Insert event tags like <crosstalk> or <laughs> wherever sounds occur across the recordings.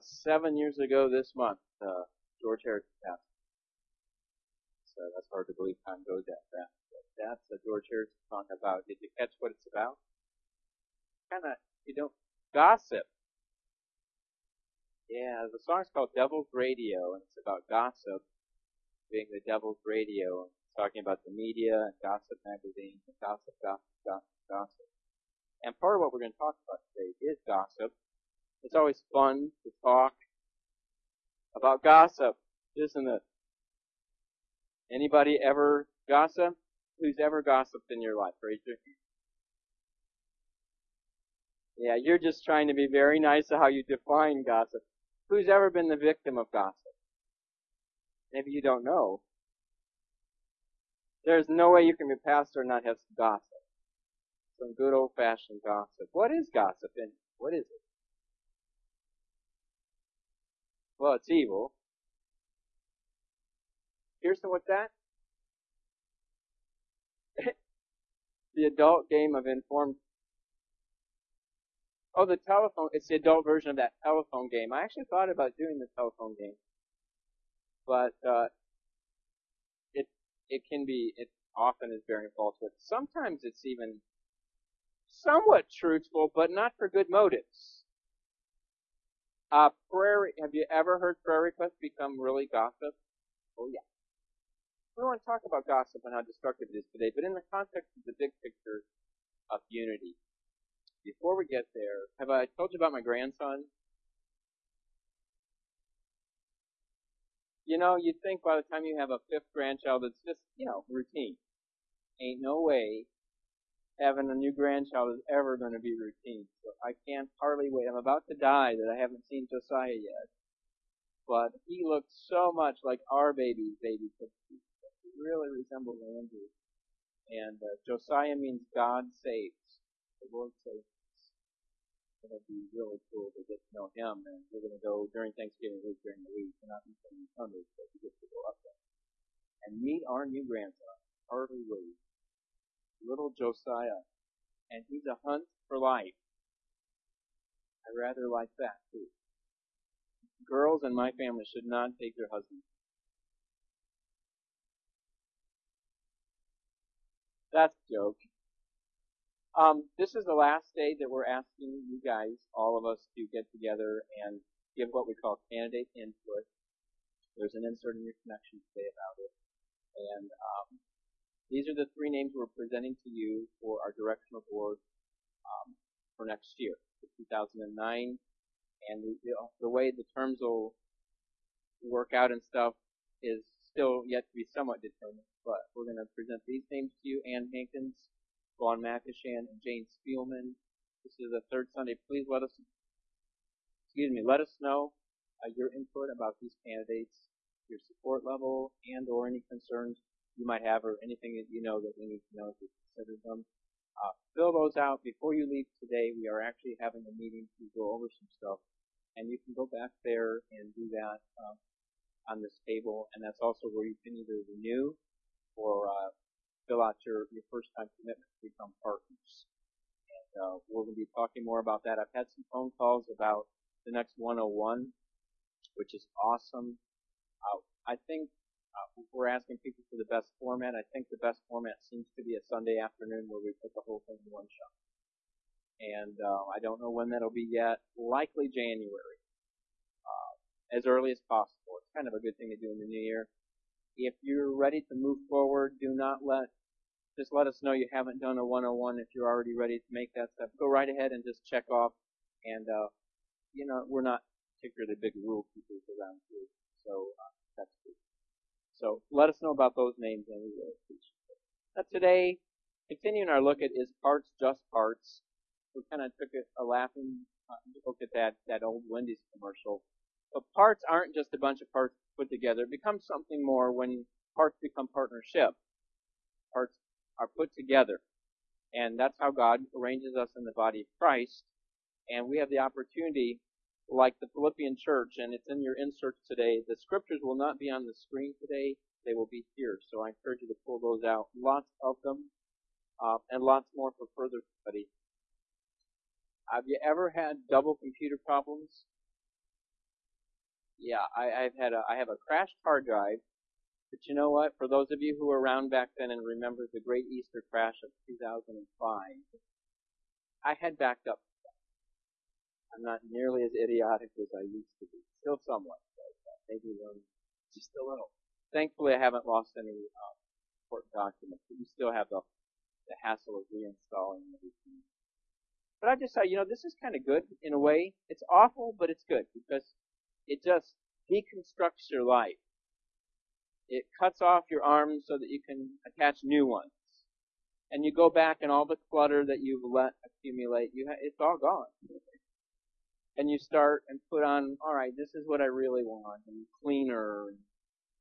seven years ago this month, uh, George Harrison passed. So that's hard to believe time goes that fast. But that's a George Harrison song about. Did you catch what it's about? Kind of, you don't gossip. Yeah, the song's called Devil's Radio, and it's about gossip being the Devil's Radio, talking about the media and gossip magazines and gossip, gossip, gossip, gossip. And part of what we're going to talk about today is gossip. It's always fun to talk about gossip, isn't it? Anybody ever gossip? Who's ever gossiped in your life? Raise. Yeah, you're just trying to be very nice to how you define gossip. Who's ever been the victim of gossip? Maybe you don't know. There's no way you can be a pastor and not have some gossip. Some good old fashioned gossip. What is gossip and what is it? Well, it's evil. Kirsten, what's that? <laughs> the adult game of informed. Oh, the telephone. It's the adult version of that telephone game. I actually thought about doing the telephone game, but uh, it it can be. It often is bearing false witness. Sometimes it's even somewhat truthful, but not for good motives. Uh, prayer. Have you ever heard prayer requests become really gossip? Oh yeah. We want to talk about gossip and how destructive it is today, but in the context of the big picture of unity. Before we get there, have I told you about my grandson? You know, you'd think by the time you have a fifth grandchild, it's just, you know, routine. Ain't no way having a new grandchild is ever going to be routine. So I can't hardly wait. I'm about to die that I haven't seen Josiah yet. But he looks so much like our baby's baby He really resemble Andrew. And uh, Josiah means God saves. The Lord saves. It'll be really cool to get to know him, and we're going to go during Thanksgiving week during the week. We're not meeting Sundays, but we get to go up there and meet our new grandson, Harley Williams, little Josiah, and he's a hunt for life. I rather like that too. Girls in my family should not take their husbands That's a joke. Um, this is the last day that we're asking you guys, all of us, to get together and give what we call candidate input. There's an insert in your connection today about it. And um, these are the three names we're presenting to you for our directional board um, for next year, for 2009. And the, the way the terms will work out and stuff is still yet to be somewhat determined but we're going to present these names to you, Ann Hankins, Vaughn McIshan, and Jane Spielman. This is the third Sunday. Please let us, excuse me, let us know uh, your input about these candidates, your support level, and or any concerns you might have or anything that you know that we need to know to consider them. Uh, fill those out before you leave today. We are actually having a meeting to go over some stuff, and you can go back there and do that um, on this table, and that's also where you can either renew or uh, fill out your, your first time commitment to become partners. And uh, we're going to be talking more about that. I've had some phone calls about the next 101, which is awesome. Uh, I think uh, we're asking people for the best format. I think the best format seems to be a Sunday afternoon where we put the whole thing in one shot. And uh, I don't know when that'll be yet. Likely January, uh, as early as possible. It's kind of a good thing to do in the new year. If you're ready to move forward, do not let just let us know you haven't done a 101 if you're already ready to make that step. Go right ahead and just check off. And, uh, you know, we're not particularly big rule keepers around here. So, uh, that's good. So, let us know about those names and we will appreciate it. Now today, continuing our look at is parts just parts. We kind of took a, a laughing uh, look at that, that old Wendy's commercial. But parts aren't just a bunch of parts put together. It becomes something more when parts become partnership. Parts are put together. And that's how God arranges us in the body of Christ. And we have the opportunity, like the Philippian church, and it's in your inserts today. The scriptures will not be on the screen today. They will be here. So I encourage you to pull those out. Lots of them. Uh, and lots more for further study. Have you ever had double computer problems? Yeah, I, I've had a I have a crashed hard drive, but you know what? For those of you who were around back then and remember the Great Easter crash of 2005, I had backed up. I'm not nearly as idiotic as I used to be. Still somewhat, but uh, maybe just a little. Thankfully, I haven't lost any um, important documents, but you still have the the hassle of reinstalling everything. But I just thought, you know, this is kind of good in a way. It's awful, but it's good because it just deconstructs your life. It cuts off your arms so that you can attach new ones. And you go back and all the clutter that you've let accumulate, you ha- it's all gone. And you start and put on, alright, this is what I really want, and cleaner.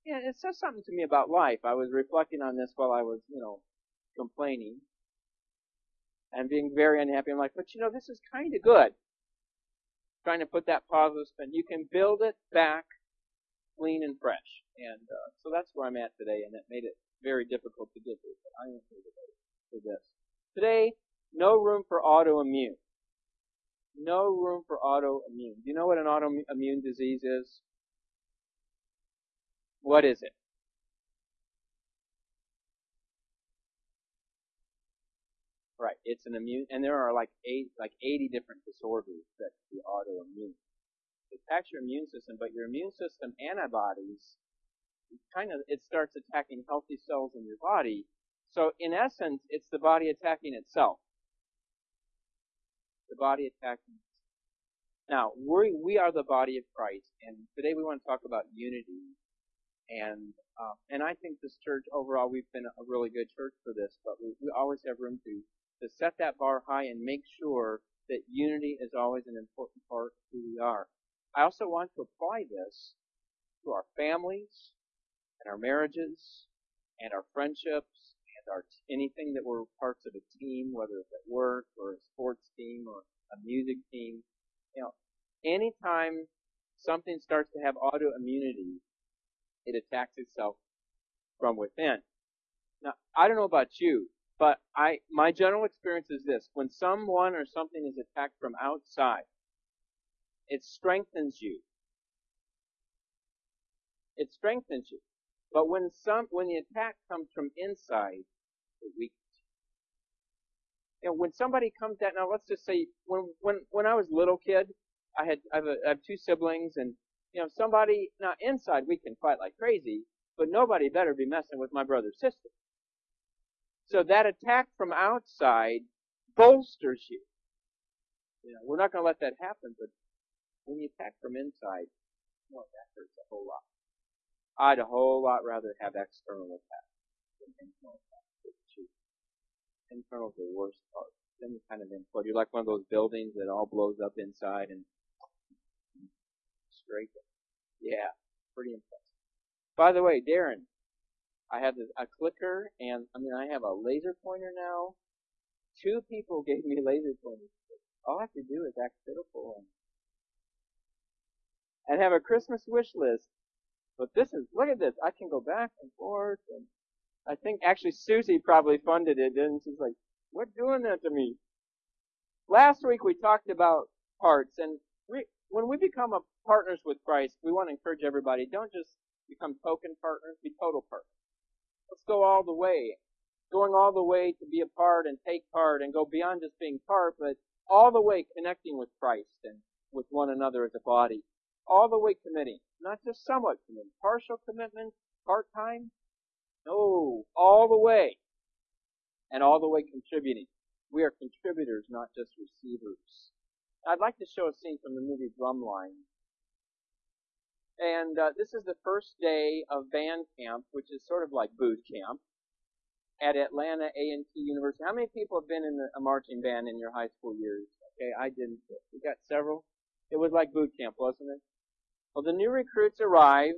Yeah, it says something to me about life. I was reflecting on this while I was, you know, complaining and being very unhappy. I'm like, but you know, this is kind of good. Trying to put that positive spin. You can build it back clean and fresh. And uh, so that's where I'm at today, and it made it very difficult to get here. But I am here today for this. Today, no room for autoimmune. No room for autoimmune. Do you know what an autoimmune disease is? What is it? Right. It's an immune, and there are like eight, like 80 different disorders that can be autoimmune. It attacks your immune system, but your immune system antibodies, kind of, it starts attacking healthy cells in your body. So in essence, it's the body attacking itself. The body attacking. Now, we, we are the body of Christ, and today we want to talk about unity. And, um, and I think this church overall, we've been a really good church for this, but we, we always have room to to set that bar high and make sure that unity is always an important part of who we are. I also want to apply this to our families and our marriages and our friendships and our anything that we're parts of a team, whether it's at work team or a music team. You know, anytime something starts to have autoimmunity, it attacks itself from within. Now, I don't know about you, but I, my general experience is this. When someone or something is attacked from outside, it strengthens you. It strengthens you. But when some, when the attack comes from inside, it weakens. Know, when somebody comes at, now let's just say, when, when, when I was a little kid, I had, I have, a, I have two siblings and, you know, somebody, now inside we can fight like crazy, but nobody better be messing with my brother's sister. So that attack from outside bolsters you. You know, we're not going to let that happen, but when you attack from inside, well, that hurts a whole lot. I'd a whole lot rather have external attack than internal attacks. Internal's the worst part. You kind of implode. You're like one of those buildings that all blows up inside and straight. Yeah, pretty impressive. By the way, Darren, I have a clicker and I mean I have a laser pointer now. Two people <laughs> gave me laser pointers. All I have to do is act pitiful and, and have a Christmas wish list. But this is look at this. I can go back and forth and I think actually Susie probably funded it and she's like, What doing that to me? Last week we talked about parts and we, when we become a partners with Christ, we want to encourage everybody, don't just become token partners, be total partners. Let's go all the way. Going all the way to be a part and take part and go beyond just being part, but all the way connecting with Christ and with one another as a body. All the way committing. Not just somewhat committing. Partial commitment, part-time. No, all the way. And all the way contributing. We are contributors, not just receivers. I'd like to show a scene from the movie Drumline and uh, this is the first day of band camp, which is sort of like boot camp at Atlanta A&T University. How many people have been in a marching band in your high school years? Okay, I didn't. We got several. It was like boot camp, wasn't it? Well, the new recruits arrive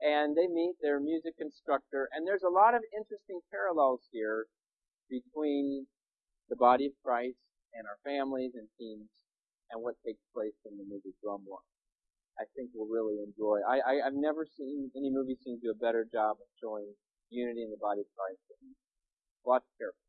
and they meet their music instructor, and there's a lot of interesting parallels here between the body of Christ and our families and teams and what takes place in the movie Drumline. I think we'll really enjoy. I, I I've never seen any movie seem to do a better job of showing unity in the body of Christ. Watch carefully.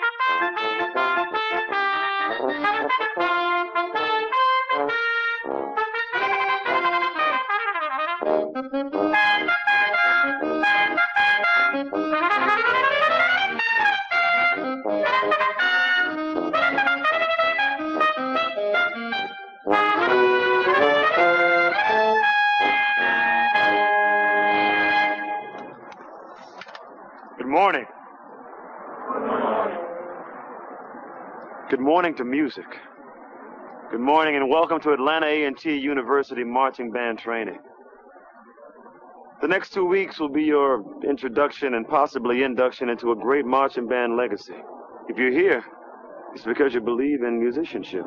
Good morning. Good morning to music. Good morning and welcome to Atlanta A&T University Marching Band Training. The next two weeks will be your introduction and possibly induction into a great marching band legacy. If you're here, it's because you believe in musicianship.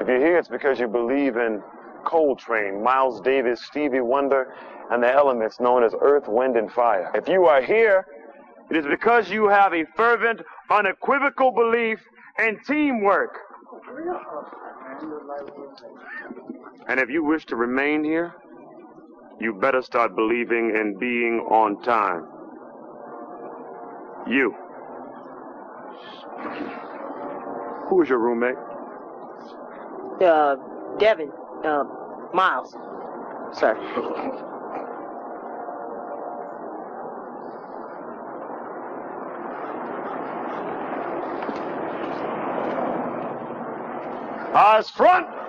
If you're here, it's because you believe in Coltrane, Miles Davis, Stevie Wonder, and the elements known as earth, wind, and fire. If you are here, it is because you have a fervent, unequivocal belief in teamwork. And if you wish to remain here, you better start believing in being on time. You. Who is your roommate? Uh, Devon, uh, Miles, sir. Eyes front.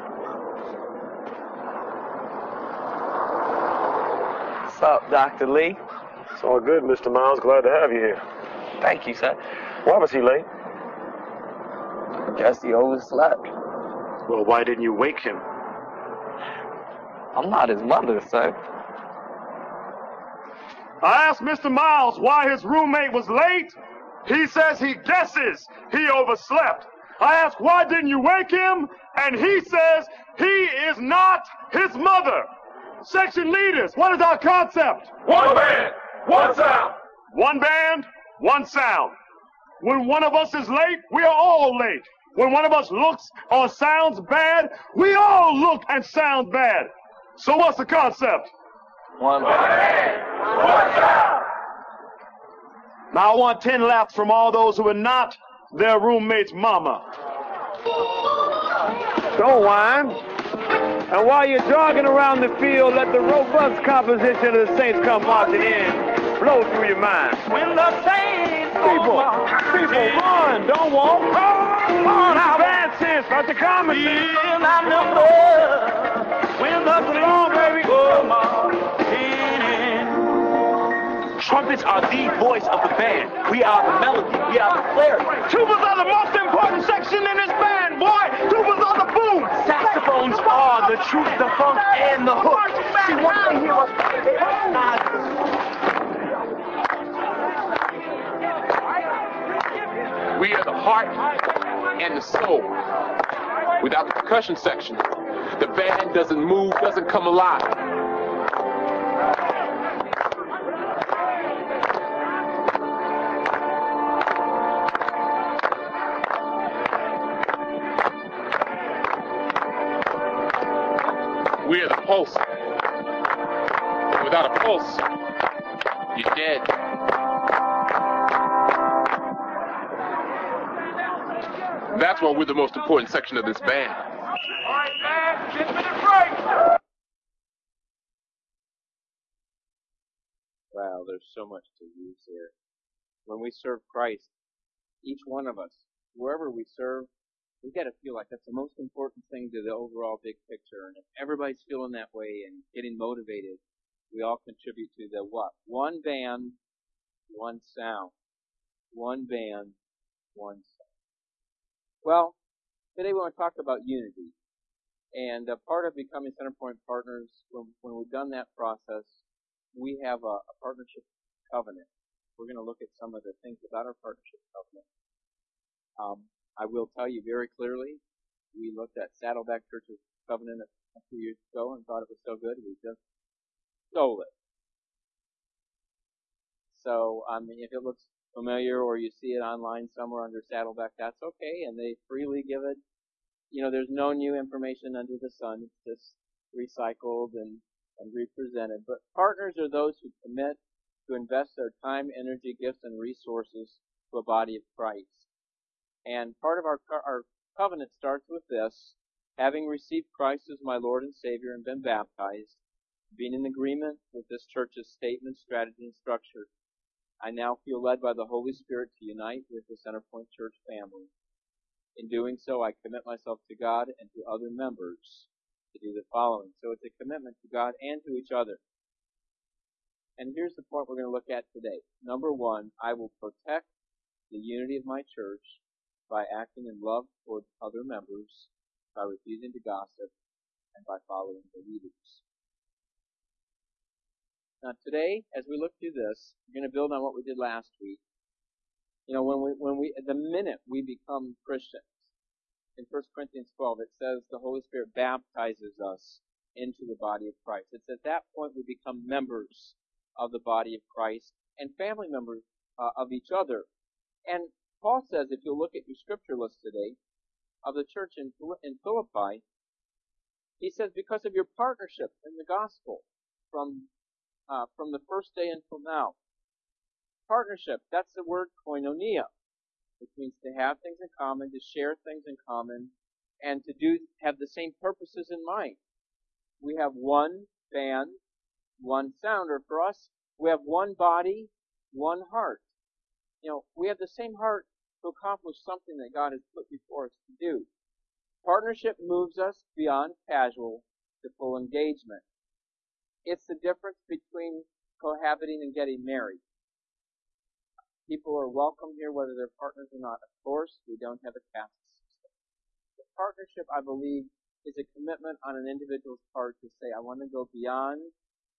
What's up, Dr. Lee? It's all good, Mr. Miles. Glad to have you here. Thank you, sir. Why was he late? I Guess he overslept. Well, why didn't you wake him? I'm not his mother, sir. I asked Mr. Miles why his roommate was late. He says he guesses he overslept. I asked why didn't you wake him? And he says he is not his mother. Section leaders, what is our concept? One band, one sound. One band, one sound. When one of us is late, we are all late. When one of us looks or sounds bad, we all look and sound bad. So what's the concept? One One band, one sound. Now I want 10 laps from all those who are not their roommate's mama. Don't whine. And while you're jogging around the field, let the robust composition of the Saints come marching in. Flow through your mind. When the saints People, people, run, don't walk. Come on, now. Advance start to come. Feel I number. When the Come along, baby. come on in. Trumpets are the voice of the band. We are the melody. We are the clarity. Tubas are the most important section in this band, boy. Tubas are the boom. Saxophones are the truth, the funk, and the hook. Hear us, they recognize us. We are the heart and the soul. Without the percussion section, the band doesn't move, doesn't come alive. Without you're dead. That's why we're the most important section of this band. All right, man, get to the break. Wow, there's so much to use here. When we serve Christ, each one of us, wherever we serve, we got to feel like that's the most important thing to the overall big picture. And if everybody's feeling that way and getting motivated, we all contribute to the what? One band, one sound. One band, one sound. Well, today we want to talk about unity. And a part of becoming Centerpoint partners, when, when we've done that process, we have a, a partnership covenant. We're going to look at some of the things about our partnership covenant. Um, I will tell you very clearly, we looked at Saddleback Church's covenant a few years ago and thought it was so good we just stole it. So, I mean, if it looks familiar or you see it online somewhere under Saddleback, that's okay, and they freely give it. You know, there's no new information under the sun. It's just recycled and, and represented. But partners are those who commit to invest their time, energy, gifts, and resources to a body of Christ. And part of our, our covenant starts with this, having received Christ as my Lord and Savior and been baptized, being in agreement with this church's statement, strategy, and structure, I now feel led by the Holy Spirit to unite with the Centerpoint Church family. In doing so, I commit myself to God and to other members to do the following. So it's a commitment to God and to each other. And here's the point we're going to look at today. Number one, I will protect the unity of my church by acting in love toward other members, by refusing to gossip, and by following the leaders. Now today, as we look through this, we're going to build on what we did last week. You know, when we, when we, the minute we become Christians, in 1 Corinthians 12, it says the Holy Spirit baptizes us into the body of Christ. It's at that point we become members of the body of Christ and family members uh, of each other. And Paul says, if you look at your scripture list today, of the church in, in Philippi, he says, because of your partnership in the gospel from uh, from the first day until now. Partnership, that's the word koinonia, which means to have things in common, to share things in common, and to do have the same purposes in mind. We have one band, one sound, or for us, we have one body, one heart. You know, we have the same heart to accomplish something that God has put before us to do. Partnership moves us beyond casual to full engagement. It's the difference between cohabiting and getting married. People are welcome here whether they're partners or not. Of course, we don't have a caste system. The partnership, I believe, is a commitment on an individual's part to say, I want to go beyond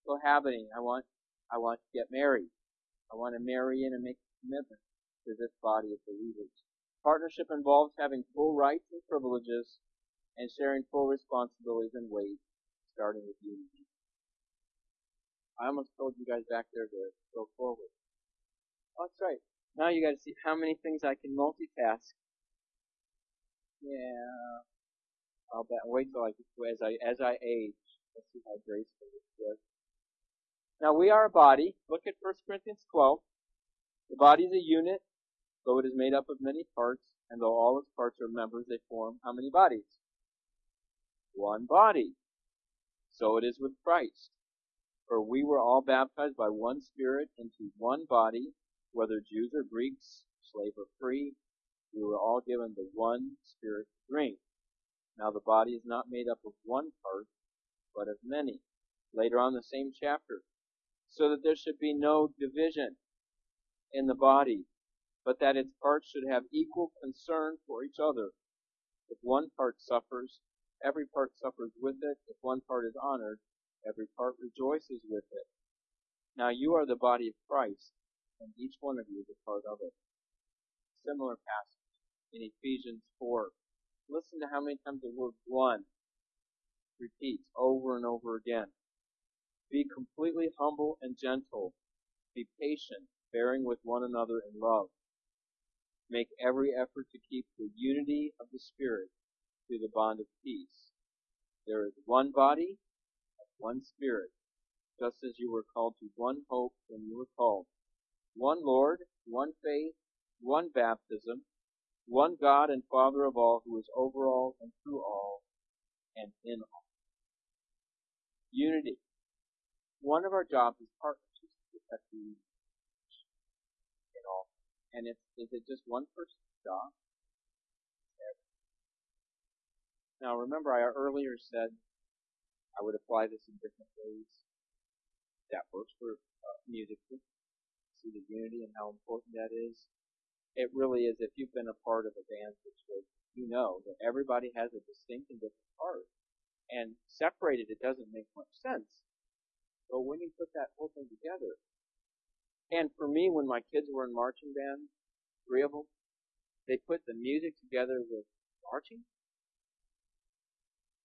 cohabiting. I want, I want to get married. I want to marry in and make a commitment to this body of believers. Partnership involves having full rights and privileges and sharing full responsibilities and weight, starting with unity. I almost told you guys back there to go forward. Oh, that's right. Now you gotta see how many things I can multitask. Yeah. I'll bet. Wait till I, as I, as I age. Let's see how graceful this is. Now we are a body. Look at 1 Corinthians 12. The body is a unit, though it is made up of many parts, and though all its parts are members, they form how many bodies? One body. So it is with Christ. For we were all baptized by one Spirit into one body, whether Jews or Greeks, slave or free, we were all given the one Spirit to drink. Now the body is not made up of one part, but of many. Later on the same chapter. So that there should be no division in the body, but that its parts should have equal concern for each other. If one part suffers, every part suffers with it. If one part is honored, Every part rejoices with it. Now you are the body of Christ, and each one of you is a part of it. Similar passage in Ephesians 4. Listen to how many times the word one repeats over and over again. Be completely humble and gentle. Be patient, bearing with one another in love. Make every effort to keep the unity of the Spirit through the bond of peace. There is one body one Spirit, just as you were called to one hope when you were called. One Lord, one faith, one baptism, one God and Father of all, who is over all and through all and in all. Unity. One of our jobs as partners is to protect the unity in all. And it's, is it just one person's job? Now remember I earlier said I would apply this in different ways. That works for uh, musically. See the unity and how important that is. It really is. If you've been a part of a band situation, you know that everybody has a distinct and different part. And separated, it doesn't make much sense. But when you put that whole thing together, and for me, when my kids were in marching band, three of them, they put the music together with marching.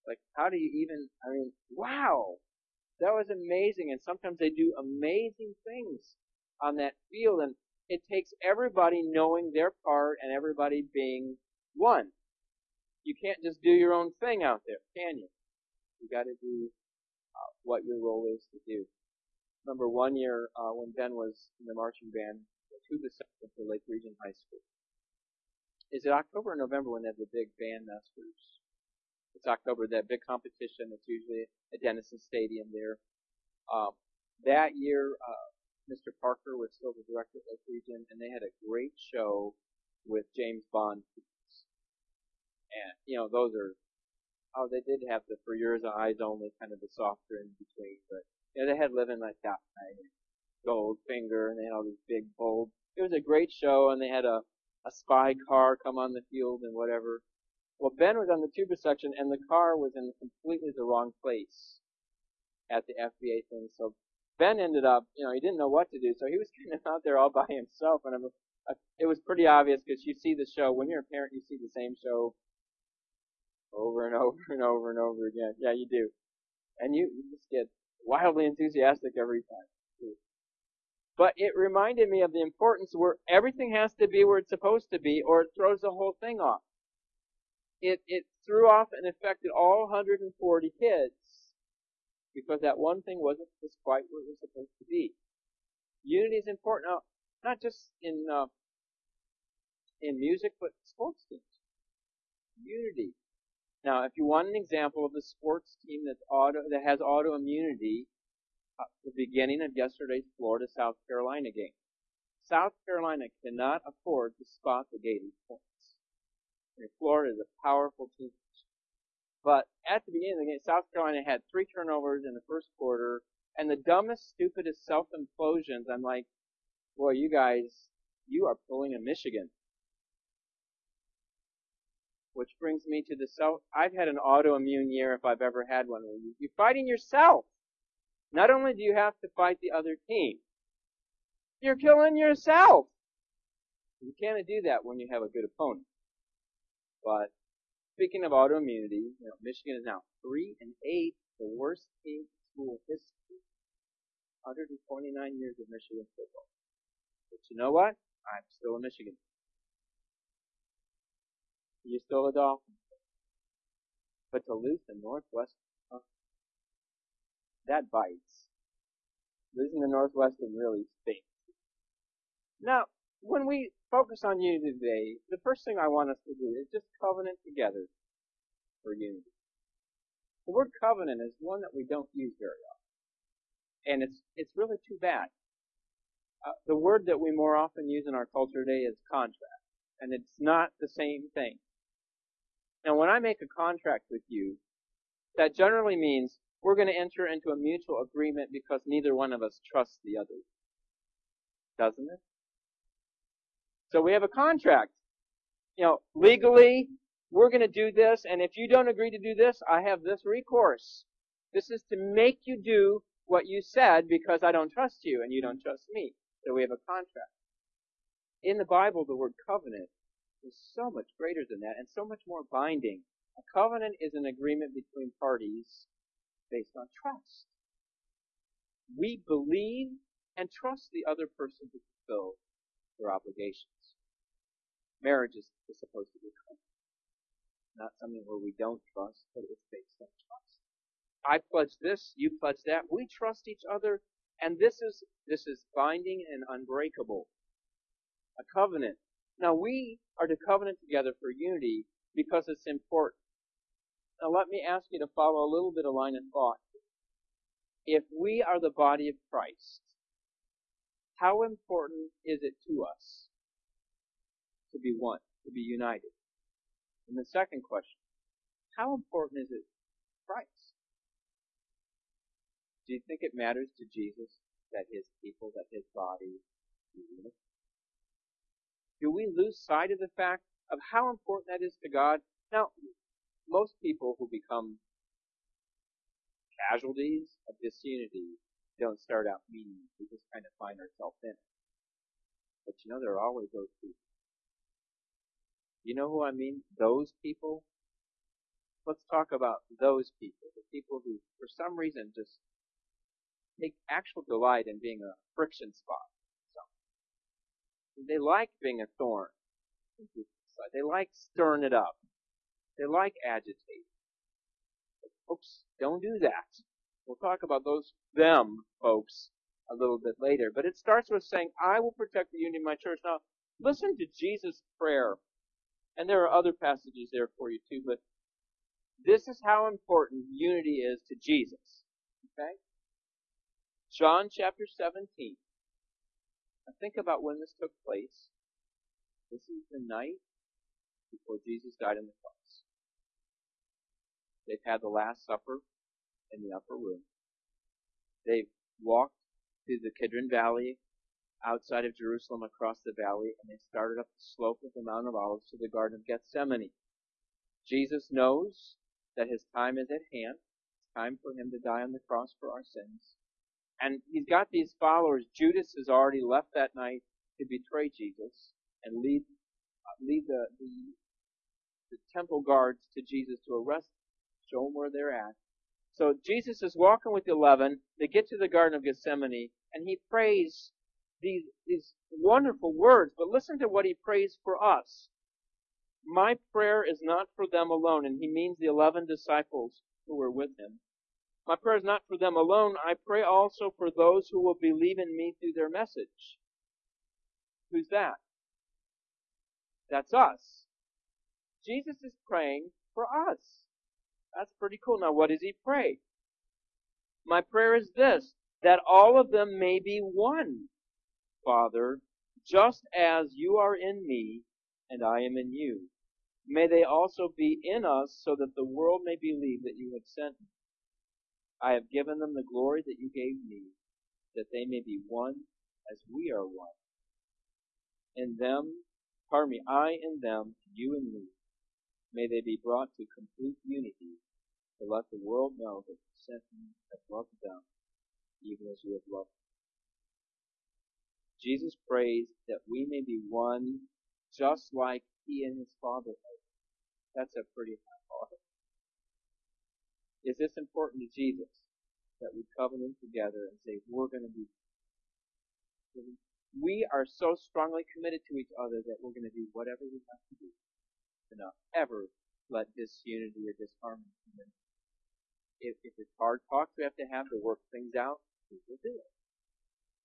Like, how do you even, I mean, wow, that was amazing. And sometimes they do amazing things on that field and it takes everybody knowing their part and everybody being one. You can't just do your own thing out there, can you? You gotta do uh, what your role is to do. Remember one year, uh, when Ben was in the marching band, the tuba section for Lake Region High School. Is it October or November when they have the big band masters? It's October, that big competition. It's usually at Denison Stadium there. Um, that year, uh, Mr. Parker was still the director of Lake Region, and they had a great show with James Bond. And, you know, those are, oh, they did have the For Yours Eyes Only, kind of the softer in between, but, you know, they had Living Like That and Goldfinger, and they had all these big, bold, it was a great show, and they had a, a spy car come on the field and whatever. Well, Ben was on the tuba section, and the car was in completely the wrong place at the FBA thing. So Ben ended up, you know, he didn't know what to do, so he was kind of out there all by himself. And I'm, it was pretty obvious because you see the show when you're a parent, you see the same show over and <laughs> over and over and over again. Yeah, you do, and you, you just get wildly enthusiastic every time. But it reminded me of the importance where everything has to be where it's supposed to be, or it throws the whole thing off it, it threw off and affected all 140 kids because that one thing wasn't just quite what it was supposed to be. Unity is important, now, not just in uh, in music, but sports teams. Unity. Now, if you want an example of the sports team that's auto, that has autoimmunity, uh, the beginning of yesterday's Florida South Carolina game. South Carolina cannot afford to spot the Gators points. Florida is a powerful team. But at the beginning of the game, South Carolina had three turnovers in the first quarter, and the dumbest, stupidest self-implosions. I'm like, boy, you guys, you are pulling a Michigan. Which brings me to the self, I've had an autoimmune year if I've ever had one. You're fighting yourself. Not only do you have to fight the other team, you're killing yourself. You can't do that when you have a good opponent. But speaking of autoimmunity, you know, Michigan is now three and eight, the worst team in school history. 129 years of Michigan football. But you know what? I'm still a Michigan. You're still a Dolphin. But to lose to Northwestern, huh? that bites. Losing to Northwestern really stinks. Now, when we focus on unity today, the first thing I want us to do is just covenant together for unity. The word covenant is one that we don't use very often. And it's, it's really too bad. Uh, the word that we more often use in our culture today is contract. And it's not the same thing. Now when I make a contract with you, that generally means we're going to enter into a mutual agreement because neither one of us trusts the other. Doesn't it? So we have a contract. You know, legally, we're going to do this, and if you don't agree to do this, I have this recourse. This is to make you do what you said because I don't trust you and you don't trust me. So we have a contract. In the Bible, the word covenant is so much greater than that and so much more binding. A covenant is an agreement between parties based on trust. We believe and trust the other person to fulfill their obligations. Marriage is, is supposed to be not something where we don't trust, but it's based on trust. I pledge this, you pledge that. We trust each other, and this is this is binding and unbreakable. A covenant. Now we are to covenant together for unity because it's important. Now let me ask you to follow a little bit of line of thought. If we are the body of Christ, how important is it to us to be one, to be united? And the second question, how important is it Christ? Do you think it matters to Jesus that his people, that his body be united? Do we lose sight of the fact of how important that is to God? Now, most people who become casualties of disunity don't start out meaning. We just kind of find ourselves in it. But you know, there are always those people you know who I mean? Those people let's talk about those people, the people who, for some reason, just take actual delight in being a friction spot. So, they like being a thorn. They like stirring it up. They like agitating. Folks, don't do that. We'll talk about those them folks a little bit later. But it starts with saying, I will protect the unity of my church. Now, listen to Jesus' prayer. And there are other passages there for you too, but this is how important unity is to Jesus. Okay? John chapter 17. Now think about when this took place. This is the night before Jesus died on the cross. They've had the Last Supper in the upper room. They've walked through the Kidron Valley outside of Jerusalem across the valley and they started up the slope of the Mount of Olives to the Garden of Gethsemane. Jesus knows that his time is at hand. It's time for him to die on the cross for our sins. And he's got these followers. Judas has already left that night to betray Jesus and lead uh, lead the, the, the temple guards to Jesus to arrest him, show them where they're at. So Jesus is walking with the eleven. They get to the Garden of Gethsemane, and he prays these these wonderful words. But listen to what he prays for us. My prayer is not for them alone, and he means the eleven disciples who were with him. My prayer is not for them alone. I pray also for those who will believe in me through their message. Who's that? That's us. Jesus is praying for us. That's pretty cool. Now, what does he pray? My prayer is this, that all of them may be one, Father, just as you are in me and I am in you. May they also be in us so that the world may believe that you have sent me. I have given them the glory that you gave me, that they may be one as we are one. In them Pardon me, I and them, you and me. May they be brought to complete unity to let the world know that you sent me have loved them, even as you have loved me. Jesus prays that we may be one just like he and his Father are. That's a pretty high bar. Is this important to Jesus? That we covenant together and say, we're going to be we are so strongly committed to each other that we're going to do whatever we have to do to not ever let disunity or disharmony come in. If, if it's hard talks we have to have to work things out, we will do it.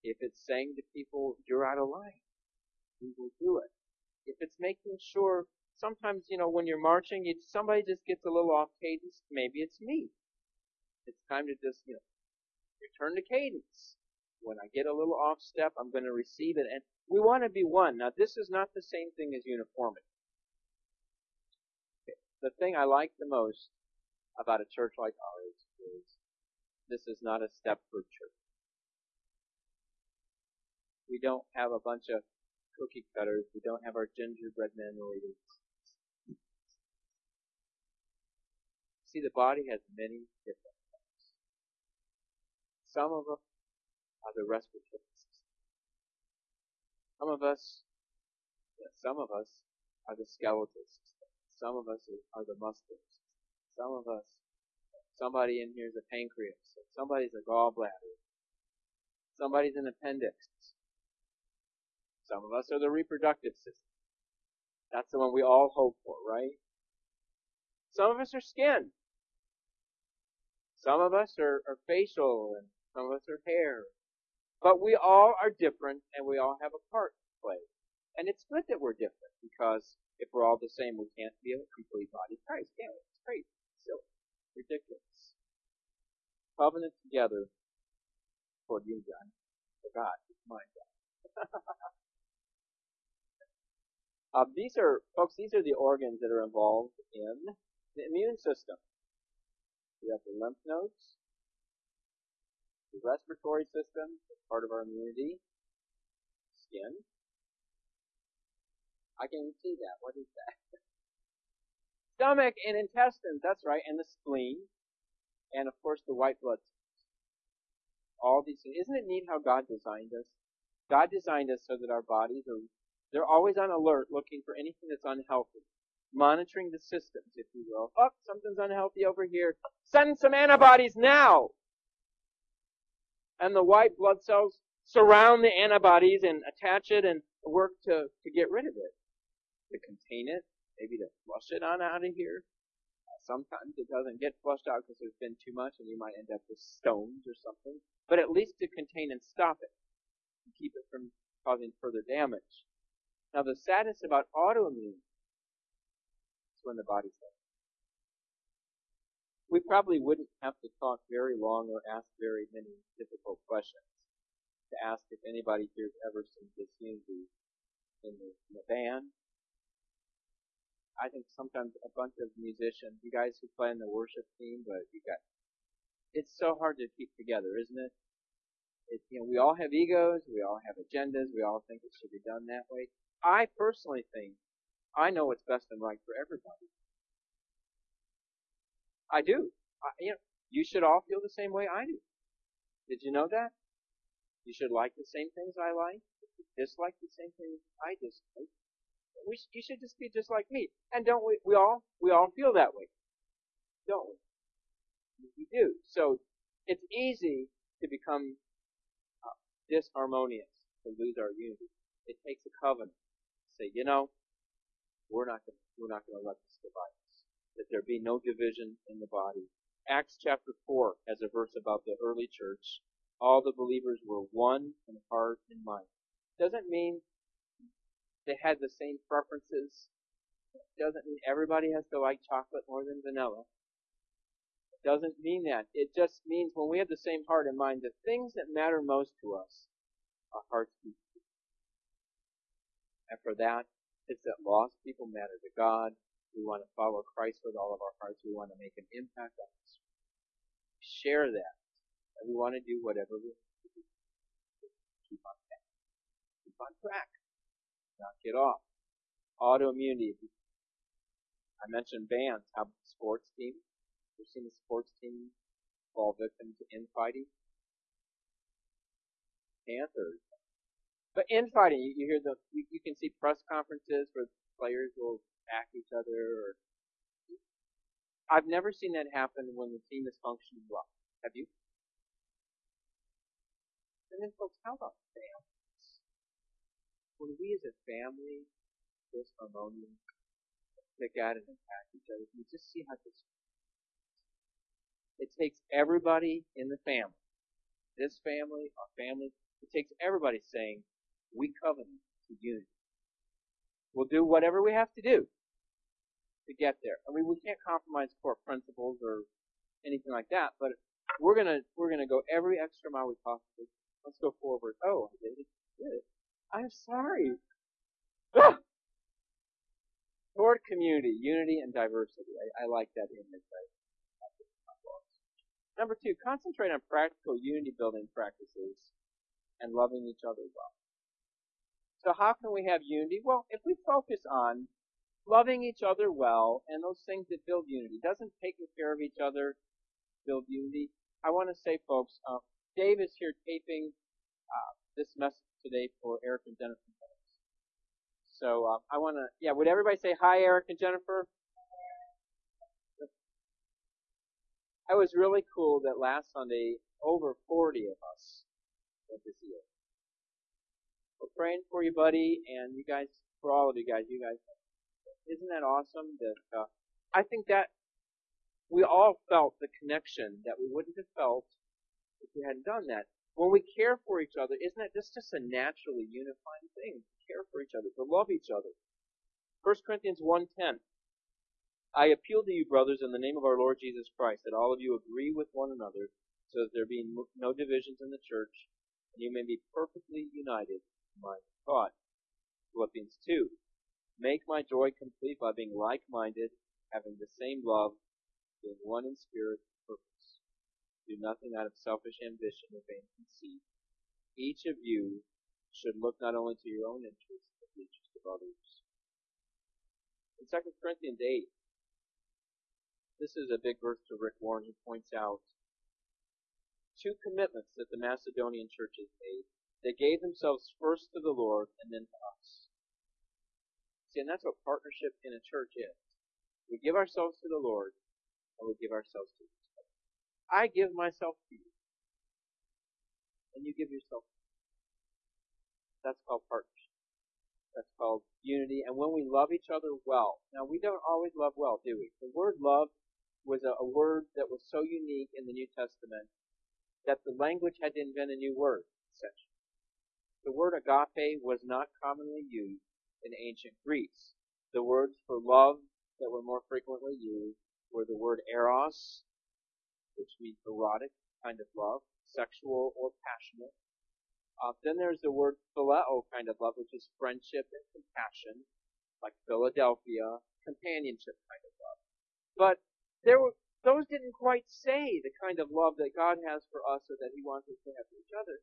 If it's saying to people, you're out of line, we will do it. If it's making sure, sometimes, you know, when you're marching, you, somebody just gets a little off cadence, maybe it's me. It's time to just, you know, return to cadence when I get a little off step, I'm going to receive it. And we want to be one. Now, this is not the same thing as uniformity. The thing I like the most about a church like ours is this is not a Stepford church. We don't have a bunch of cookie cutters. We don't have our gingerbread men leaders. See, the body has many different parts. Some of them are the respiratory system. Some of us, yeah, some of us are the skeletal system. Some of us are the muscles. Some of us, somebody in here is a pancreas. Somebody's a gallbladder. Somebody's an appendix. Some of us are the reproductive system. That's the one we all hope for, right? Some of us are skin. Some of us are, are facial and some of us are hair. But we all are different and we all have a part to play. And it's good that we're different because if we're all the same, we can't be a complete body of Christ, can we? It's crazy. Silly. Ridiculous. Covenant together for you, John. For God. It's my God. <laughs> uh, these are, folks, these are the organs that are involved in the immune system. We have the lymph nodes, the respiratory system part of our immunity. Skin. I can't even see that. What is that? <laughs> Stomach and intestines, that's right, and the spleen. And of course the white blood cells. All these things. Isn't it neat how God designed us? God designed us so that our bodies are, they're always on alert looking for anything that's unhealthy. monitoring the systems, if you will. Oh, something's unhealthy over here. Send some antibodies now! And the white blood cells surround the antibodies and attach it and work to, to get rid of it. To contain it, maybe to flush it on out of here. Sometimes it doesn't get flushed out because there's been too much and you might end up with stones or something. But at least to contain and stop it. And keep it from causing further damage. Now the sadness about autoimmune is when the body's sick. We probably wouldn't have to talk very long or ask very many difficult questions to ask if anybody here's ever seen disunity in the, in the band. I think sometimes a bunch of musicians, you guys who play in the worship team, but you got, it's so hard to keep together, isn't it? It, you know, we all have egos, we all have agendas, we all think it should be done that way. I personally think I know what's best and right for everybody. I do. I, you know, you should all feel the same way I do. Did you know that? You should like the same things I like, dislike the same things I dislike. We sh- you should just be just like me. And don't we? We all we all feel that way, don't we? We do. So it's easy to become uh, disharmonious, to lose our unity. It takes a covenant say, you know, we're not going we're not going to let this divide us. That there be no division in the body. Acts chapter 4 has a verse about the early church. All the believers were one in heart and mind. Doesn't mean they had the same preferences. Doesn't mean everybody has to like chocolate more than vanilla. Doesn't mean that. It just means when we have the same heart and mind, the things that matter most to us, our hearts beat and for that, it's that lost people matter to God. We want to follow Christ with all of our hearts. We want to make an impact on this. Share that. And we want to do whatever we do. Keep on track. Keep on track. Not get off. Autoimmunity. I mentioned bands. How about sports teams? You've seen a sports team fall victim to infighting? Panthers but infighting, you, you hear the, you, you can see press conferences where players will attack each other or, I've never seen that happen when the team is functioning well. Have you? And then folks, how about families? When we as a family disharmonious, pick at and attack each other, you just see how this it takes everybody in the family, this family, our family, it takes everybody saying, we covenant to unity. We'll do whatever we have to do to get there. I mean, we can't compromise core principles or anything like that, but we're gonna, we're gonna go every extra mile we possibly. Let's go forward. Oh, I did it. Good. I'm sorry. Ah! Toward community, unity, and diversity. I, I like that image. I, Number two, concentrate on practical unity building practices and loving each other well. So how can we have unity? Well, if we focus on loving each other well and those things that build unity, doesn't taking care of each other build unity? I want to say, folks, uh, Dave is here taping uh, this message today for Eric and Jennifer. So uh, I want to, yeah, would everybody say hi, Eric and Jennifer? It was really cool that last Sunday over 40 of us went to see it. We're praying for you, buddy, and you guys, for all of you guys, you guys, isn't that awesome? That uh, I think that we all felt the connection that we wouldn't have felt if we hadn't done that. When we care for each other, isn't that just just a naturally unifying thing? To care for each other, to love each other. 1 Corinthians 1:10. I appeal to you, brothers, in the name of our Lord Jesus Christ, that all of you agree with one another, so that there be no divisions in the church, and you may be perfectly united my thought. Philippians 2. Make my joy complete by being like-minded, having the same love, being one in spirit and purpose. Do nothing out of selfish ambition or vain conceit. Each of you should look not only to your own interests, but the interests of others. In 2 Corinthians 8, this is a big verse to Rick Warren who points out two commitments that the Macedonian churches made they gave themselves first to the Lord and then to us. See, and that's what partnership in a church is. We give ourselves to the Lord, and we give ourselves to each other. I give myself to you, and you give yourself to me. That's called partnership. That's called unity. And when we love each other well, now we don't always love well, do we? The word love was a, a word that was so unique in the New Testament that the language had to invent a new word, essentially. The word agape was not commonly used in ancient Greece. The words for love that were more frequently used were the word eros, which means erotic kind of love, sexual or passionate. Uh, then there's the word phileo kind of love, which is friendship and compassion, like Philadelphia, companionship kind of love. But there were those didn't quite say the kind of love that God has for us or that He wants us to have for each other.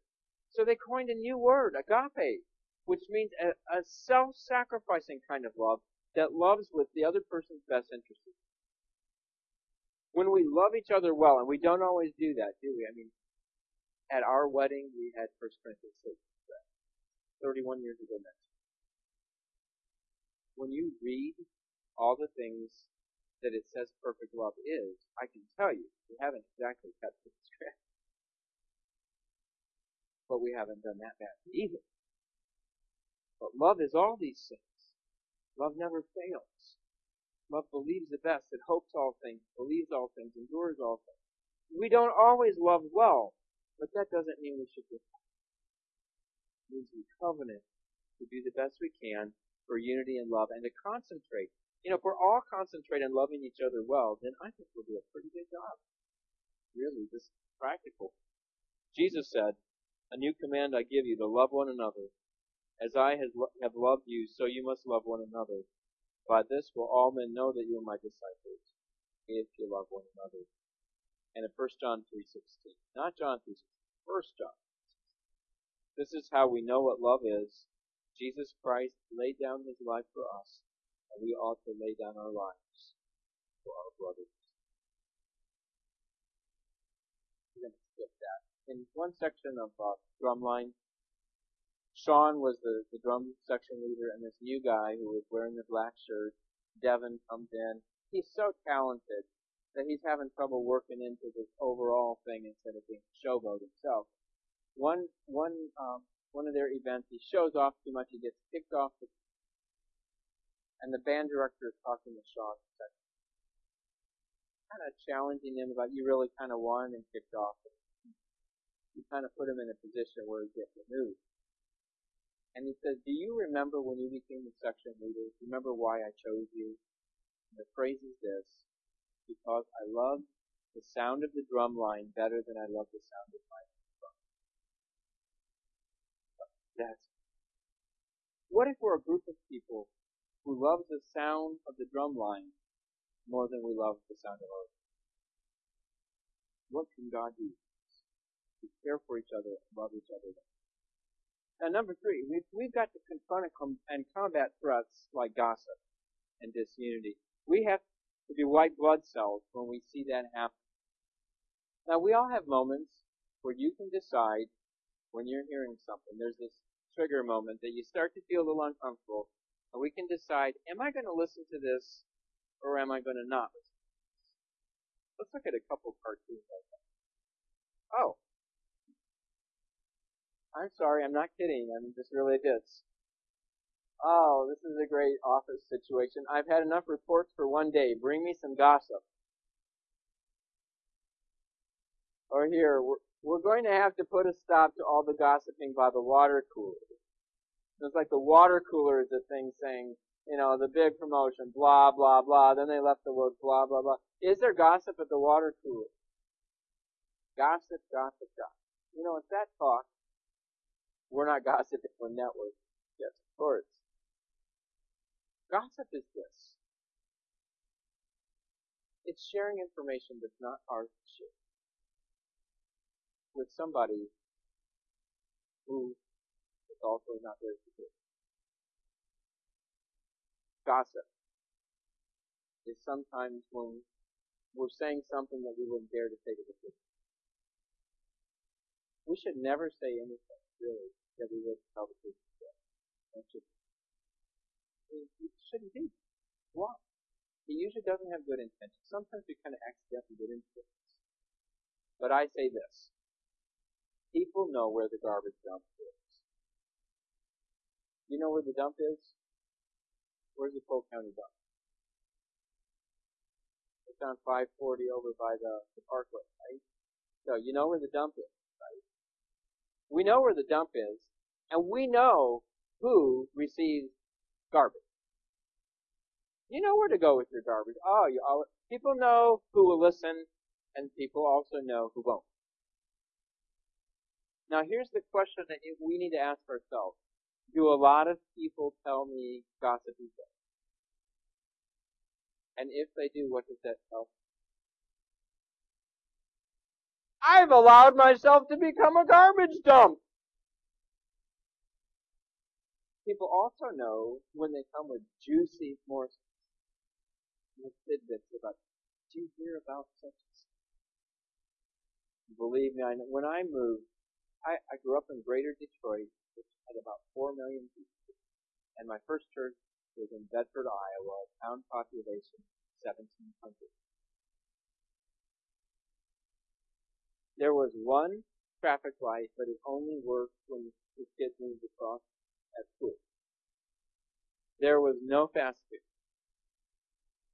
So they coined a new word, agape, which means a, a self-sacrificing kind of love that loves with the other person's best interest. When we love each other well, and we don't always do that, do we? I mean, at our wedding, we had First Corinthians 6, uh, 31 years ago next. When you read all the things that it says perfect love is, I can tell you, we haven't exactly kept it straight. But we haven't done that badly either. But love is all these things. Love never fails. Love believes the best. It hopes all things, believes all things, endures all things. We don't always love well, but that doesn't mean we should give up. It means we covenant to do the best we can for unity and love and to concentrate you know, if we're all concentrating on loving each other well, then I think we'll do a pretty good job. Really, just practical. Jesus said, A new command I give you to love one another. As I have loved you, so you must love one another. By this will all men know that you are my disciples, if you love one another. And in 1 John 3.16, not John 3.16, 1 John 3.16. This is how we know what love is. Jesus Christ laid down his life for us and we ought to lay down our lives for our brothers. We're going to skip that. In one section of uh, drumline, Sean was the, the drum section leader, and this new guy who was wearing the black shirt, Devon, comes in. He's so talented that he's having trouble working into this overall thing instead of being a showboat himself. One one um, one of their events, he shows off too much. He gets kicked off the and the band director is talking to Sean and kind of challenging him about you really kind of won and kicked off. You kind of put him in a position where he gets removed. And he says, do you remember when you became the section leader? Remember why I chose you? And the phrase is this, because I love the sound of the drum line better than I love the sound of my drum. That's what if we're a group of people who loves the sound of the drum line more than we love the sound of our What can God do? To care for each other love each other. Now, number three, we've, we've got to confront and combat threats like gossip and disunity. We have to be white blood cells when we see that happen. Now, we all have moments where you can decide when you're hearing something. There's this trigger moment that you start to feel a little uncomfortable and we can decide, am I going to listen to this or am I going to not listen to this? Let's look at a couple cartoons like that. Oh. I'm sorry, I'm not kidding. I'm just really this. Oh, this is a great office situation. I've had enough reports for one day. Bring me some gossip. Or here, we're, we're going to have to put a stop to all the gossiping by the water cooler. It's like the water cooler is the thing saying, you know, the big promotion, blah, blah, blah. Then they left the word blah, blah, blah. Is there gossip at the water cooler? Gossip, gossip, gossip. You know, it's that talk. We're not gossiping when network. Yes, of course. Gossip is this. It's sharing information that's not ours to share with somebody who is also not there to secure. Gossip is sometimes when we're saying something that we wouldn't dare to say to the person. We should never say anything, really, we wouldn't tell the person. it, it shouldn't be. Why? He usually doesn't have good intentions. Sometimes we kind of accidentally get into it. But I say this. People know where the garbage dump is. You know where the dump is? Where's the Polk County dump? It's on 540 over by the, the parkway, right? So you know where the dump is, right? We know where the dump is, and we know who receives garbage. You know where to go with your garbage. Oh, you all, people know who will listen, and people also know who won't. Now here's the question that we need to ask ourselves. Do a lot of people tell me gossipy things? And if they do, what does that tell? me? I've allowed myself to become a garbage dump. People also know when they come with juicy morsels, with tidbits about, do you hear about such and such? Believe me, I know, when I moved, I, I grew up in Greater Detroit, which had about four million people, and my first church was in Bedford, Iowa, town population 1700. There was one traffic light, but it only worked when the kids moved across at school. There was no fast food.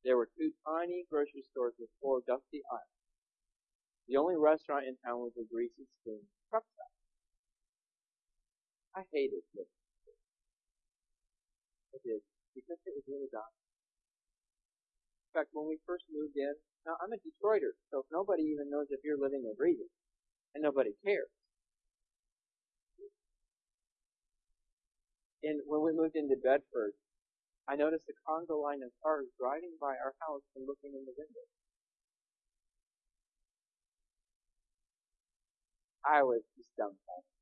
There were two tiny grocery stores with four dusty aisles. The only restaurant in town was a greasy spoon truck stop. I hated it. I did because it was really dark. In fact, when we first moved in, now I'm a Detroiter, so nobody even knows if you're living or breathing, and nobody cares. And when we moved into Bedford, I noticed a conga line of cars driving by our house and looking in the window. I was just dumbfounded.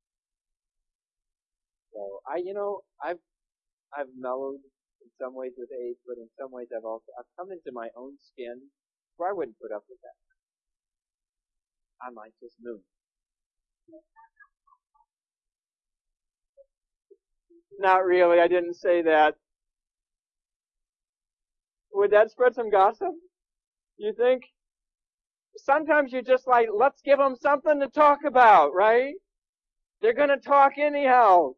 So I, you know, I've I've mellowed in some ways with age, but in some ways I've also I've come into my own skin where I wouldn't put up with that. I might just move. Not really. I didn't say that. Would that spread some gossip? You think? sometimes you're just like, let's give them something to talk about, right? They're gonna talk anyhow.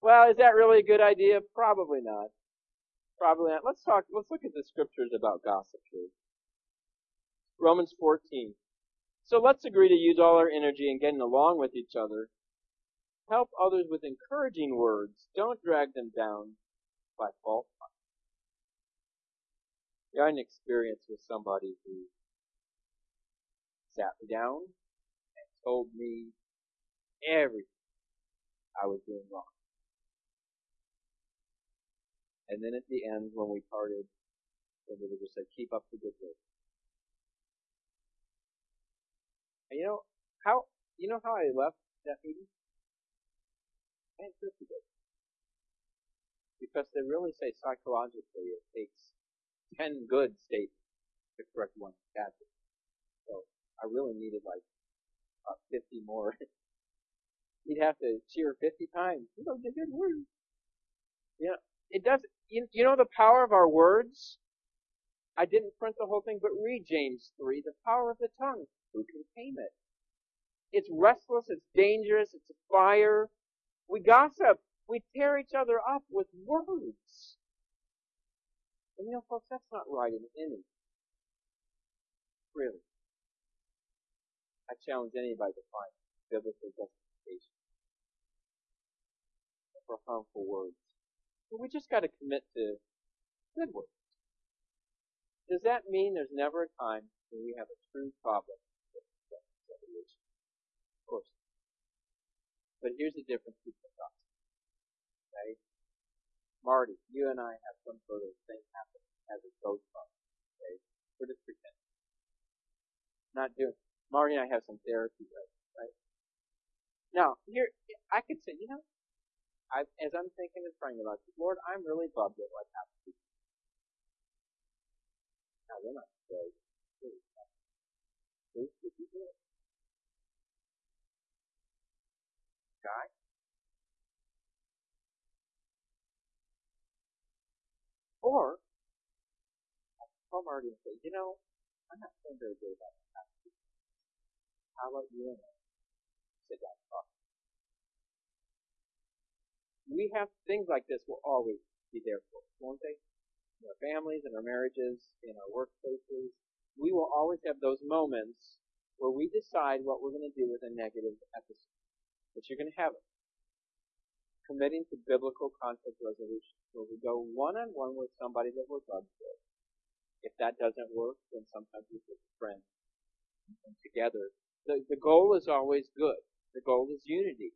Well, is that really a good idea? Probably not. Probably not. Let's talk, let's look at the scriptures about gossip here. Romans 14. So let's agree to use all our energy in getting along with each other. Help others with encouraging words. Don't drag them down by false I had an experience with somebody who sat me down and told me everything I was doing wrong. And then at the end, when we parted, the individual said, keep up the good work. And you know, how, you know how I left that meeting? Too good. Because they really say psychologically it takes 10 good statements to correct one bad one. I really needed like uh, 50 more. <laughs> He'd have to cheer 50 times. You know, good it does, you, you know the power of our words? I didn't print the whole thing, but read James 3, the power of the tongue. Who can tame it? It's restless, it's dangerous, it's a fire. We gossip, we tear each other up with words. And you know, folks, that's not right in any. Really. I challenge anybody to find biblical justification for harmful words. But we just got to commit to good words. Does that mean there's never a time when we have a true problem with? Of course. But here's the difference between us. Okay? Marty, you and I have some sort of thing happen as a ghost problem. Okay? We're just pretending. Not doing Marty and I have some therapy, right? right? Now, here, I could say, you know, I, as I'm thinking and praying about this, Lord, I'm really bummed at what happened to you. Now, they're not very, really, Who did Guy? Or, call Marty and say, you know, I'm not feeling very good about that. How about you and I sit down and talk? We have things like this will always be there for us, won't they? In our families, in our marriages, in our workplaces. We will always have those moments where we decide what we're going to do with a negative episode. But you're going to have it. Committing to biblical conflict resolution, where we go one on one with somebody that we're bugged with. If that doesn't work, then sometimes we pick a friend and together. The, the goal is always good. The goal is unity,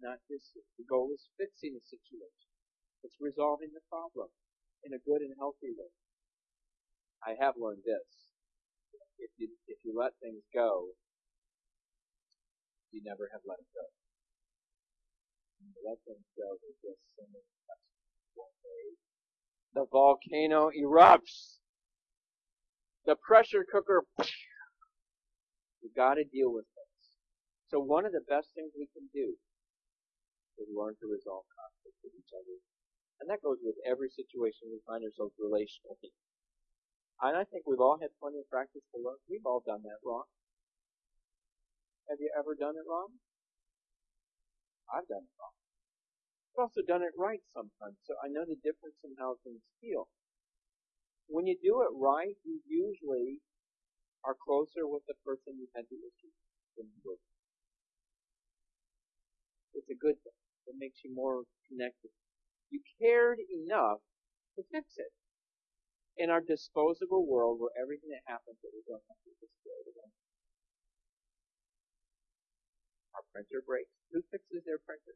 not just the goal is fixing the situation. It's resolving the problem in a good and healthy way. I have learned this. If you if you let things go, you never have let it go. You let go, they just simply one day. The volcano erupts. The pressure cooker. You gotta deal with things. So one of the best things we can do is learn to resolve conflict with each other. And that goes with every situation we find ourselves relationally. And I think we've all had plenty of practice to learn. We've all done that wrong. Have you ever done it wrong? I've done it wrong. I've also done it right sometimes, so I know the difference in how things feel. When you do it right, you usually are closer with the person you had the issue than you were. It's a good thing. It makes you more connected. You cared enough to fix it. In our disposable world where everything that happens that we don't have to it away. Our printer breaks. Who fixes their printer?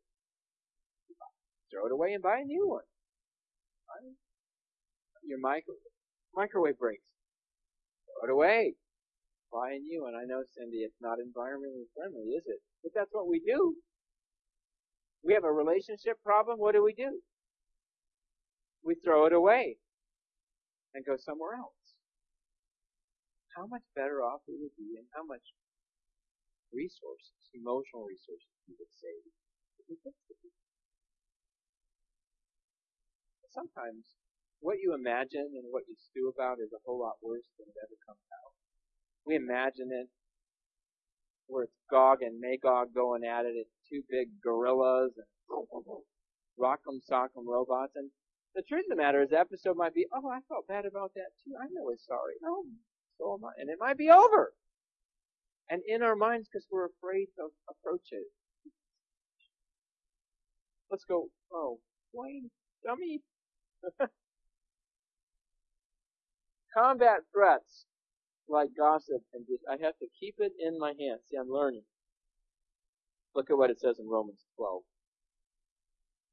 Throw it away and buy a new one. Your micro- microwave breaks. Throw it away. Buy a new one. I know, Cindy, it's not environmentally friendly, is it? But that's what we do. We have a relationship problem. What do we do? We throw it away and go somewhere else. How much better off we would be and how much resources, emotional resources you would say, we fixed it. Sometimes what you imagine and what you stew about is a whole lot worse than it ever comes out. We imagine it where it's Gog and Magog going at it. It's two big gorillas and rock'em sock'em robots. And the truth of the matter is, the episode might be, oh, I felt bad about that too. I'm really sorry. Oh, so am I. And it might be over. And in our minds, because we're afraid to approach it, let's go, oh, Wayne, dummy. <laughs> Combat threats like gossip and just, I have to keep it in my hands. See, I'm learning. Look at what it says in Romans 12.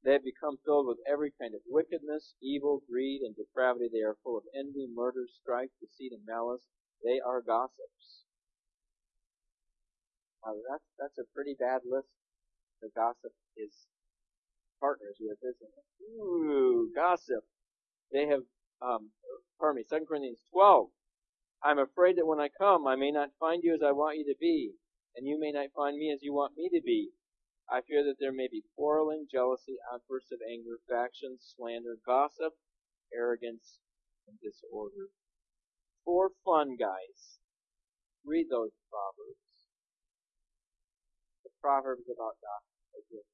They have become filled with every kind of wickedness, evil, greed, and depravity. They are full of envy, murder, strife, deceit, and malice. They are gossips. That's, that's a pretty bad list the gossip is partners with, isn't it? Ooh, gossip. They have, um, pardon me, 2 Corinthians 12. I'm afraid that when I come, I may not find you as I want you to be, and you may not find me as you want me to be. I fear that there may be quarreling, jealousy, outbursts of anger, factions, slander, gossip, arrogance, and disorder. For fun, guys, read those proverbs. Proverbs about gossip good.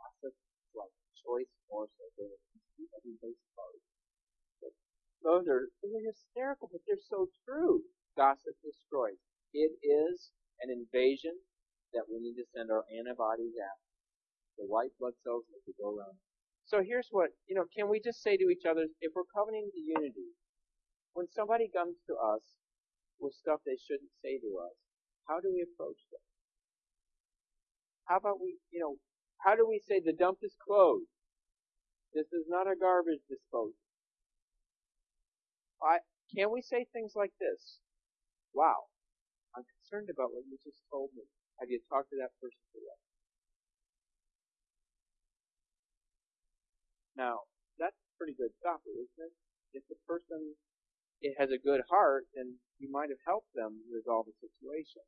Gossip is like choice morsel. Everybody's party. Those are they're hysterical, but they're so true. Gossip destroys. It is an invasion that we need to send our antibodies out. The white blood cells need to go around. So here's what, you know, can we just say to each other, if we're covenanting the unity, when somebody comes to us with stuff they shouldn't say to us, how do we approach them? How about we, you know, how do we say the dump is closed? This is not a garbage disposal. I, can we say things like this? Wow, I'm concerned about what you just told me. Have you talked to that person today? Now, that's pretty good stopper, isn't it? If the person it has a good heart, then you might have helped them resolve the situation.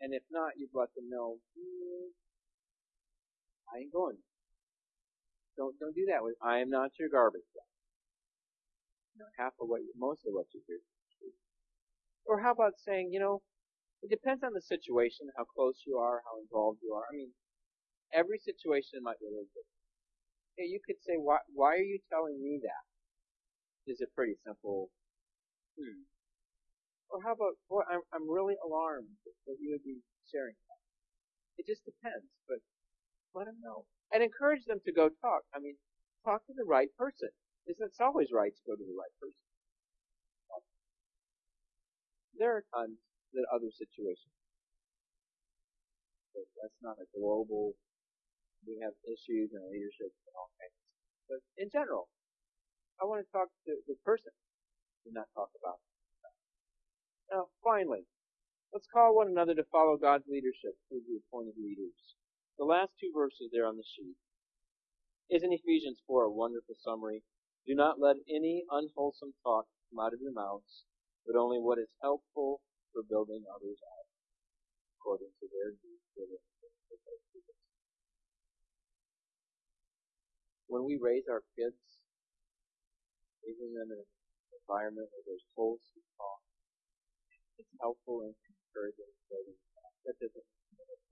And if not, you've let them know, mm, I ain't going. Don't don't do that with I am not your garbage guy. know, half of what you, most of what you hear. Or how about saying, you know, it depends on the situation, how close you are, how involved you are. I mean, every situation might be a little different. You could say, why, why are you telling me that? Is a pretty simple, hmm. Or how about, boy, I'm, I'm really alarmed that you would be sharing that. It just depends, but let them know. And encourage them to go talk. I mean, talk to the right person. It's, always right to go to the right person. There are times that other situations. But that's not a global, we have issues and leadership and all kinds. But in general, I want to talk to the person and not talk about. Now, finally, let's call one another to follow God's leadership through the appointed leaders. The last two verses there on the sheet is in Ephesians 4 a wonderful summary. Do not let any unwholesome talk come out of your mouths, but only what is helpful for building others up according to their needs. When we raise our kids, raising them in an environment where there's wholesome talk, it's helpful and encouraging That doesn't mean it's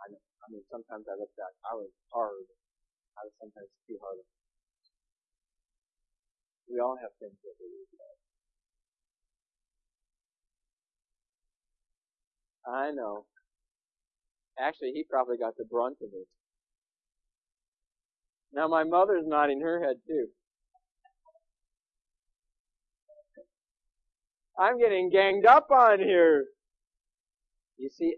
I, know, I mean, sometimes I look back, I was hard. I was sometimes too hard. We all have things that we regret. I know. Actually, he probably got the brunt of it. Now my mother's nodding her head too. I'm getting ganged up on here. You see,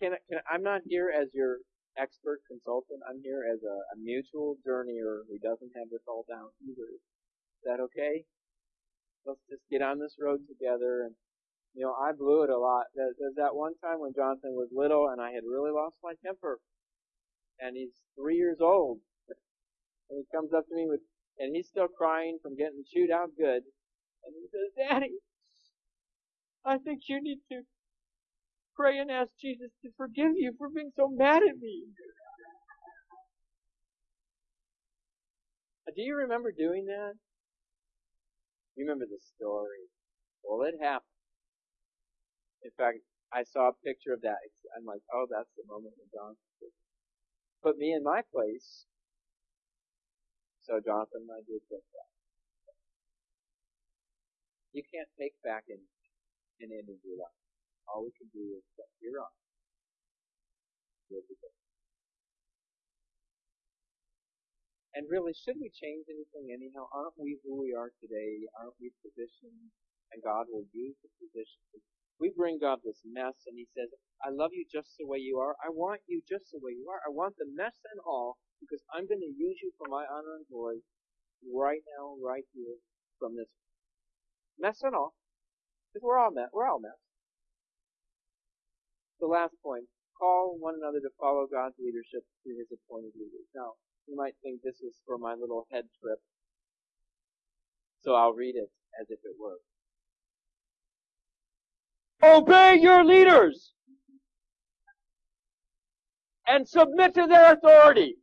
can, can I'm not here as your expert consultant. I'm here as a, a mutual journeyer who doesn't have this all down either. Is that okay? Let's just get on this road together and you know, I blew it a lot. There's that one time when Jonathan was little and I had really lost my temper. And he's three years old. And he comes up to me with, and he's still crying from getting chewed out good. And he says, Daddy, I think you need to pray and ask Jesus to forgive you for being so mad at me. Do you remember doing that? You remember the story. Well, it happened. In fact, I saw a picture of that. I'm like, oh, that's the moment when Jonathan put me in my place. So Jonathan and I did that. You can't take back an, an end of your life. All we can do is set here on. And really, should we change anything anyhow? Aren't we who we are today? Aren't we positioned? And God will use the position we bring God this mess and he says, I love you just the way you are. I want you just the way you are. I want the mess and all because I'm going to use you for my honor and glory right now, right here from this mess and all. Because we're all met. We're all met. The last point. Call one another to follow God's leadership through his appointed leaders. Now, you might think this is for my little head trip. So I'll read it as if it were. Obey your leaders and submit to their authority.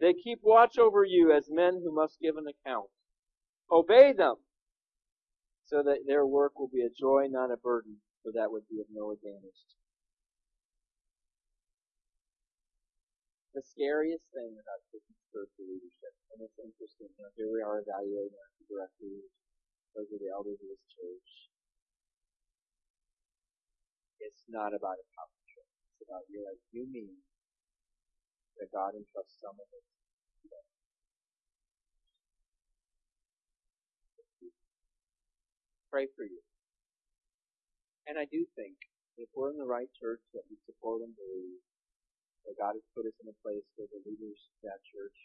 They keep watch over you as men who must give an account. Obey them so that their work will be a joy, not a burden, for that would be of no advantage. The scariest thing about taking spiritual leadership, and it's interesting, you know, here we are evaluating our direct leaders those are the elders of this church. It's not about a. It's about realizing you mean that God entrusts some of it to them. Pray for you. And I do think if we're in the right church that we support and believe that God has put us in a place where the leaders of that church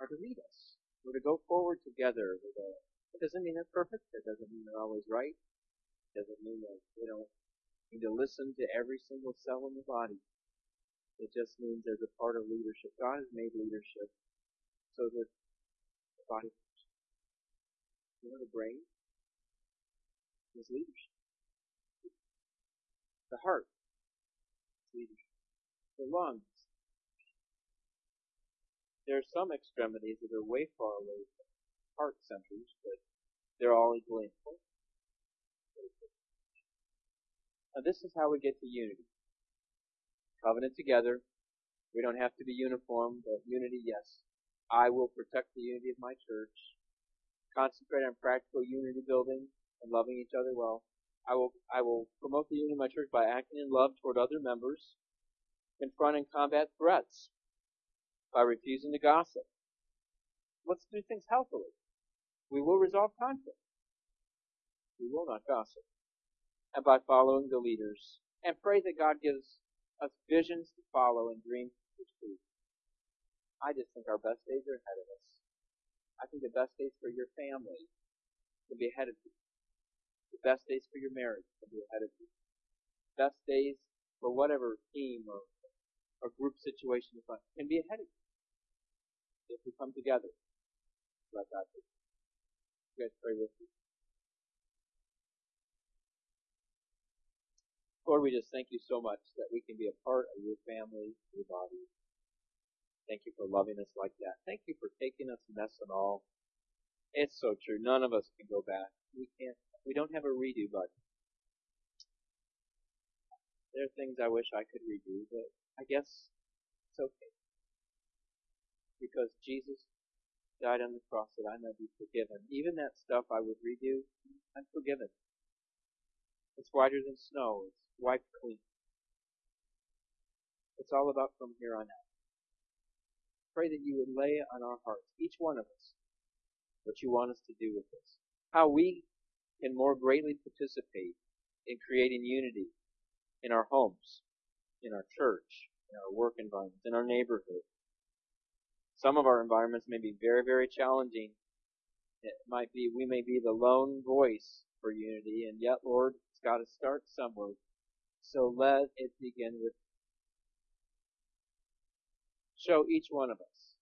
are to lead us. We're to go forward together with a it doesn't mean they're perfect. It doesn't mean they're always right. It doesn't mean that we don't need to listen to every single cell in the body. It just means as a part of leadership, God has made leadership so that the body, you know, the brain is leadership. The heart is leadership. The lungs there are some extremities that are way far away from heart centers, but they're all equally important. Now this is how we get to unity. Covenant together. We don't have to be uniform, but unity, yes. I will protect the unity of my church. Concentrate on practical unity building and loving each other well. I will, I will promote the unity of my church by acting in love toward other members, confront and combat threats by refusing to gossip. Let's do things healthily. We will resolve conflict. We will not gossip. And by following the leaders. And pray that God gives us visions to follow and dreams to pursue. I just think our best days are ahead of us. I think the best days for your family will be ahead of you. The best days for your marriage will be ahead of you. Best days for whatever team or, or group situation you find can be ahead of you. If we come together, let God be. You guys pray with me. Lord, we just thank you so much that we can be a part of your family, your body. Thank you for loving us like that. Thank you for taking us mess and all. It's so true. None of us can go back. We can't, we don't have a redo button. There are things I wish I could redo, but I guess it's okay. Because Jesus died on the cross that I might be forgiven. Even that stuff I would redo, I'm forgiven. It's whiter than snow. It's wiped clean. It's all about from here on out. Pray that you would lay on our hearts, each one of us, what you want us to do with this. How we can more greatly participate in creating unity in our homes, in our church, in our work environments, in our neighborhood. Some of our environments may be very, very challenging. It might be, we may be the lone voice for unity, and yet, Lord, it's got to start somewhere. So let it begin with show each one of us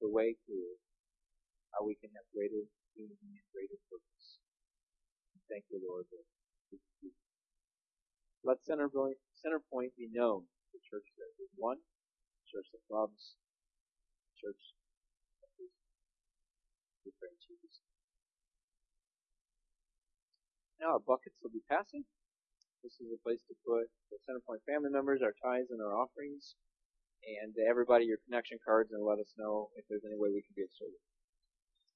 the way through how we can have greater unity and greater purpose. Thank you, Lord. Let CenterPoint, center point be known. The church that is one, the church that loves, the church that is Jesus. Now our buckets will be passing. This is a place to put the CenterPoint family members, our tithes, and our offerings and everybody your connection cards and let us know if there's any way we can be of service.